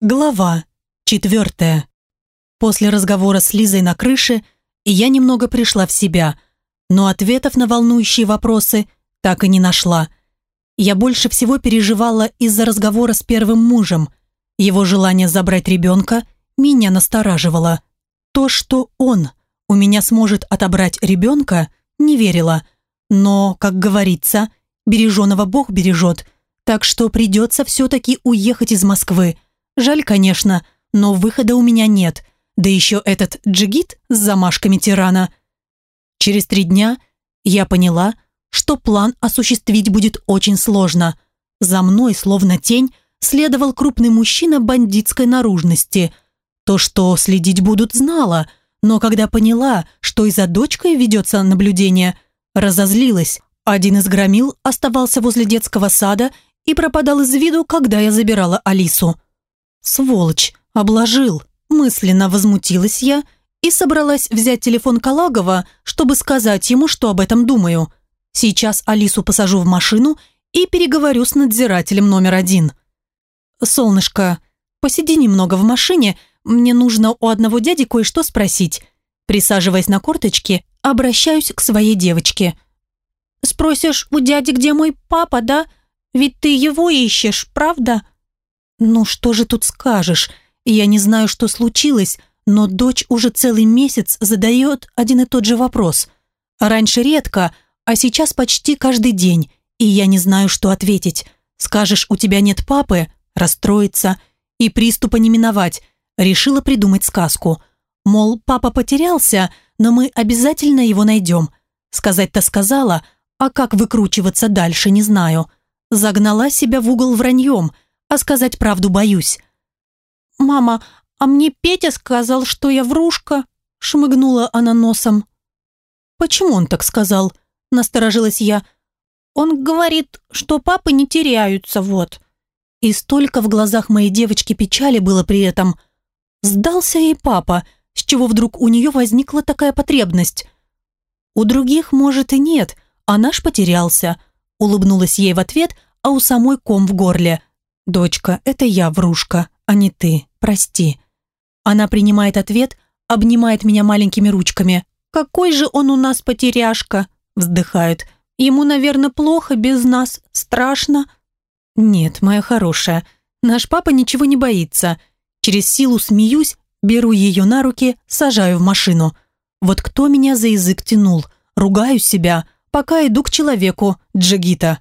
Глава четвертая. После разговора с Лизой на крыше я немного пришла в себя, но ответов на волнующие вопросы так и не нашла. Я больше всего переживала из-за разговора с первым мужем. Его желание забрать ребенка меня настораживало. То, что он у меня сможет отобрать ребенка, не верила. Но, как говорится, береженого Бог бережет, так что придется все-таки уехать из Москвы – Жаль, конечно, но выхода у меня нет. Да еще этот джигит с замашками тирана. Через три дня я поняла, что план осуществить будет очень сложно. За мной, словно тень, следовал крупный мужчина бандитской наружности. То, что следить будут, знала, но когда поняла, что и за дочкой ведется наблюдение, разозлилась. Один из громил оставался возле детского сада и пропадал из виду, когда я забирала Алису. «Сволочь! Обложил!» Мысленно возмутилась я и собралась взять телефон Калагова, чтобы сказать ему, что об этом думаю. Сейчас Алису посажу в машину и переговорю с надзирателем номер один. «Солнышко, посиди немного в машине, мне нужно у одного дяди кое-что спросить». Присаживаясь на корточки, обращаюсь к своей девочке. «Спросишь у дяди, где мой папа, да? Ведь ты его ищешь, правда?» «Ну что же тут скажешь? Я не знаю, что случилось, но дочь уже целый месяц задает один и тот же вопрос. Раньше редко, а сейчас почти каждый день, и я не знаю, что ответить. Скажешь, у тебя нет папы, расстроится, и приступа не миновать. Решила придумать сказку. Мол, папа потерялся, но мы обязательно его найдем. Сказать-то сказала, а как выкручиваться дальше, не знаю. Загнала себя в угол враньем – а сказать правду боюсь. «Мама, а мне Петя сказал, что я врушка», — шмыгнула она носом. «Почему он так сказал?» — насторожилась я. «Он говорит, что папы не теряются, вот». И столько в глазах моей девочки печали было при этом. Сдался ей папа, с чего вдруг у нее возникла такая потребность. У других, может, и нет, а наш потерялся. Улыбнулась ей в ответ, а у самой ком в горле. «Дочка, это я, врушка, а не ты. Прости». Она принимает ответ, обнимает меня маленькими ручками. «Какой же он у нас потеряшка?» Вздыхает. «Ему, наверное, плохо без нас. Страшно». «Нет, моя хорошая, наш папа ничего не боится. Через силу смеюсь, беру ее на руки, сажаю в машину. Вот кто меня за язык тянул? Ругаю себя, пока иду к человеку, Джигита».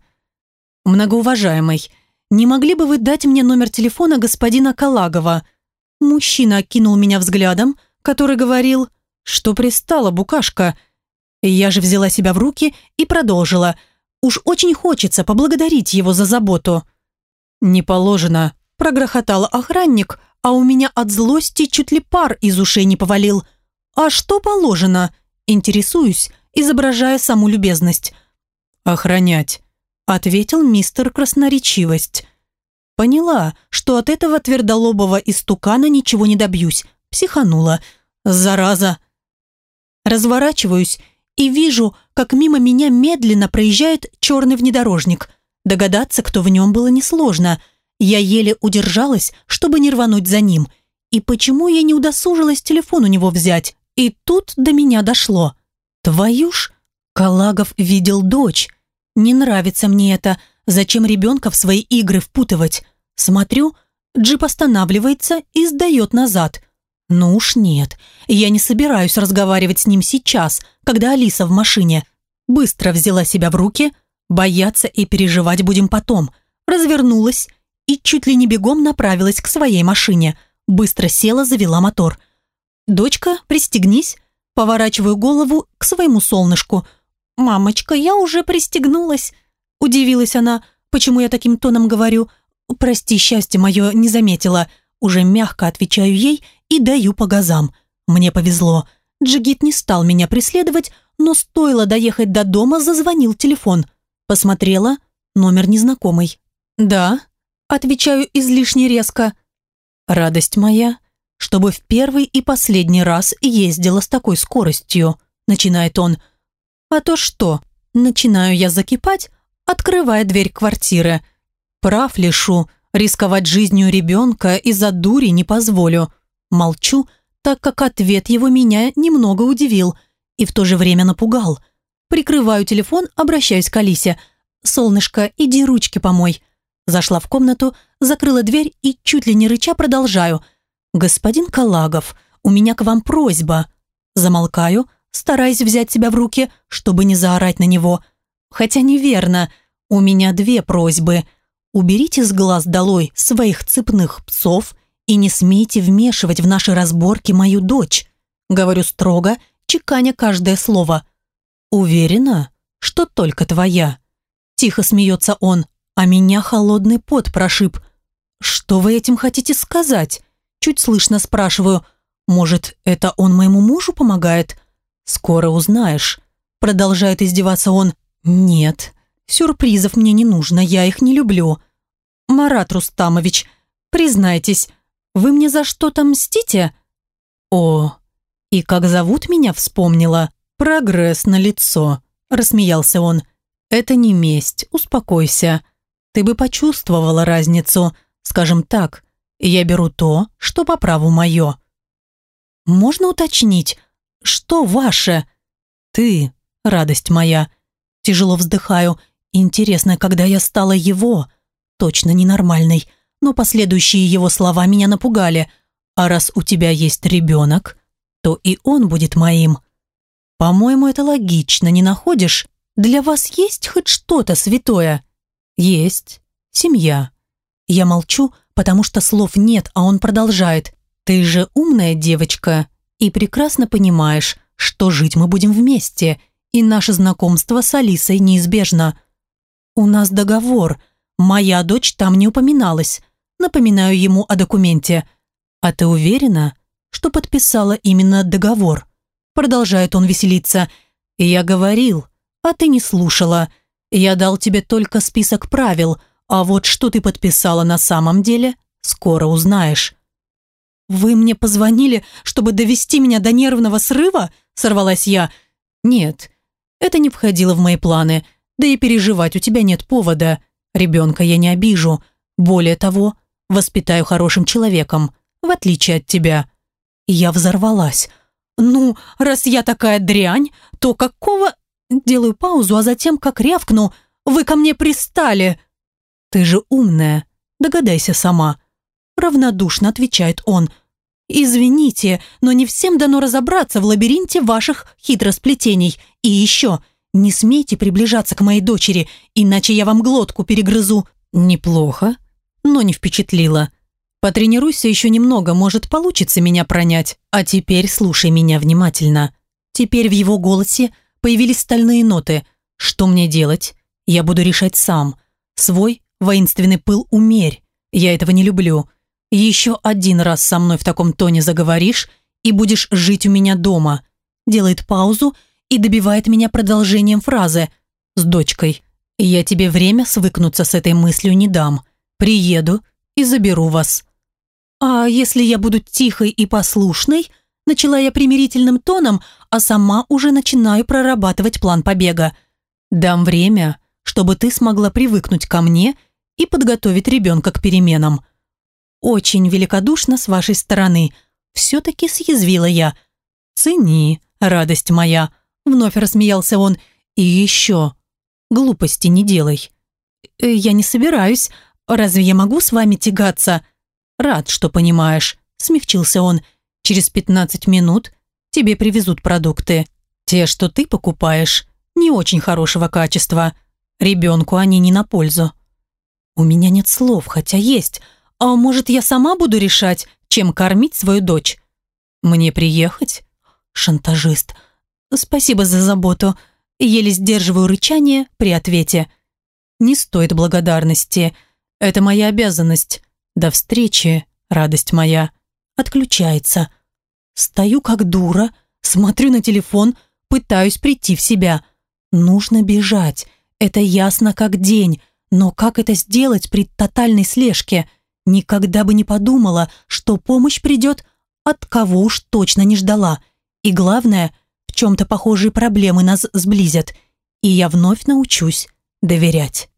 «Многоуважаемый, не могли бы вы дать мне номер телефона господина Калагова?» Мужчина окинул меня взглядом, который говорил, что пристала букашка. Я же взяла себя в руки и продолжила. Уж очень хочется поблагодарить его за заботу. «Не положено», – прогрохотал охранник, а у меня от злости чуть ли пар из ушей не повалил. «А что положено?» – интересуюсь, изображая саму любезность. «Охранять», ответил мистер Красноречивость. Поняла, что от этого твердолобого истукана ничего не добьюсь. Психанула. Зараза. Разворачиваюсь и вижу, как мимо меня медленно проезжает черный внедорожник. Догадаться, кто в нем, было несложно. Я еле удержалась, чтобы не рвануть за ним. И почему я не удосужилась телефон у него взять? И тут до меня дошло. Твою ж, Калагов видел дочь. Не нравится мне это. Зачем ребенка в свои игры впутывать? Смотрю, джип останавливается и сдает назад. Ну уж нет, я не собираюсь разговаривать с ним сейчас, когда Алиса в машине. Быстро взяла себя в руки, бояться и переживать будем потом. Развернулась и чуть ли не бегом направилась к своей машине. Быстро села, завела мотор. «Дочка, пристегнись». Поворачиваю голову к своему солнышку – «Мамочка, я уже пристегнулась!» Удивилась она, почему я таким тоном говорю. «Прости, счастье мое не заметила». Уже мягко отвечаю ей и даю по газам. Мне повезло. Джигит не стал меня преследовать, но стоило доехать до дома, зазвонил телефон. Посмотрела, номер незнакомый. «Да», отвечаю излишне резко. «Радость моя, чтобы в первый и последний раз ездила с такой скоростью», начинает он. А то что? Начинаю я закипать, открывая дверь квартиры. Прав лишу, Рисковать жизнью ребенка из-за дури не позволю. Молчу, так как ответ его меня немного удивил и в то же время напугал. Прикрываю телефон, обращаюсь к Алисе. «Солнышко, иди ручки помой». Зашла в комнату, закрыла дверь и чуть ли не рыча продолжаю. «Господин Калагов, у меня к вам просьба». Замолкаю, стараясь взять себя в руки, чтобы не заорать на него. Хотя неверно, у меня две просьбы. Уберите с глаз долой своих цепных псов и не смейте вмешивать в наши разборки мою дочь. Говорю строго, чеканя каждое слово. Уверена, что только твоя. Тихо смеется он, а меня холодный пот прошиб. Что вы этим хотите сказать? Чуть слышно спрашиваю. Может, это он моему мужу помогает? Скоро узнаешь. Продолжает издеваться он. Нет, сюрпризов мне не нужно, я их не люблю. Марат Рустамович, признайтесь, вы мне за что-то мстите? О, и как зовут меня вспомнила. Прогресс на лицо, рассмеялся он. Это не месть, успокойся. Ты бы почувствовала разницу. Скажем так, я беру то, что по праву мое. Можно уточнить, что ваше? Ты, радость моя. Тяжело вздыхаю. Интересно, когда я стала его? Точно ненормальной. Но последующие его слова меня напугали. А раз у тебя есть ребенок, то и он будет моим. По-моему, это логично, не находишь? Для вас есть хоть что-то святое? Есть. Семья. Я молчу, потому что слов нет, а он продолжает. Ты же умная девочка и прекрасно понимаешь, что жить мы будем вместе, и наше знакомство с Алисой неизбежно. У нас договор. Моя дочь там не упоминалась. Напоминаю ему о документе. А ты уверена, что подписала именно договор? Продолжает он веселиться. Я говорил, а ты не слушала. Я дал тебе только список правил, а вот что ты подписала на самом деле, скоро узнаешь. «Вы мне позвонили, чтобы довести меня до нервного срыва?» – сорвалась я. «Нет, это не входило в мои планы, да и переживать у тебя нет повода. Ребенка я не обижу. Более того, воспитаю хорошим человеком, в отличие от тебя». Я взорвалась. «Ну, раз я такая дрянь, то какого...» Делаю паузу, а затем, как рявкну, «Вы ко мне пристали!» «Ты же умная, догадайся сама». Равнодушно отвечает он. «Извините, но не всем дано разобраться в лабиринте ваших хитросплетений. И еще, не смейте приближаться к моей дочери, иначе я вам глотку перегрызу». «Неплохо, но не впечатлило. Потренируйся еще немного, может, получится меня пронять. А теперь слушай меня внимательно». Теперь в его голосе появились стальные ноты. «Что мне делать? Я буду решать сам. Свой воинственный пыл умерь. Я этого не люблю. Еще один раз со мной в таком тоне заговоришь и будешь жить у меня дома. Делает паузу и добивает меня продолжением фразы с дочкой. Я тебе время свыкнуться с этой мыслью не дам. Приеду и заберу вас. А если я буду тихой и послушной, начала я примирительным тоном, а сама уже начинаю прорабатывать план побега. Дам время, чтобы ты смогла привыкнуть ко мне и подготовить ребенка к переменам. «Очень великодушно с вашей стороны», – все-таки съязвила я. «Цени, радость моя», – вновь рассмеялся он. «И еще, глупости не делай». «Э, «Я не собираюсь. Разве я могу с вами тягаться?» «Рад, что понимаешь», – смягчился он. «Через пятнадцать минут тебе привезут продукты. Те, что ты покупаешь, не очень хорошего качества. Ребенку они не на пользу». «У меня нет слов, хотя есть», – «А может, я сама буду решать, чем кормить свою дочь?» «Мне приехать?» «Шантажист. Спасибо за заботу. Еле сдерживаю рычание при ответе. Не стоит благодарности. Это моя обязанность. До встречи, радость моя». Отключается. Стою как дура, смотрю на телефон, пытаюсь прийти в себя. Нужно бежать. Это ясно как день. Но как это сделать при тотальной слежке? Никогда бы не подумала, что помощь придет от кого уж точно не ждала. И главное, в чем-то похожие проблемы нас сблизят. И я вновь научусь доверять.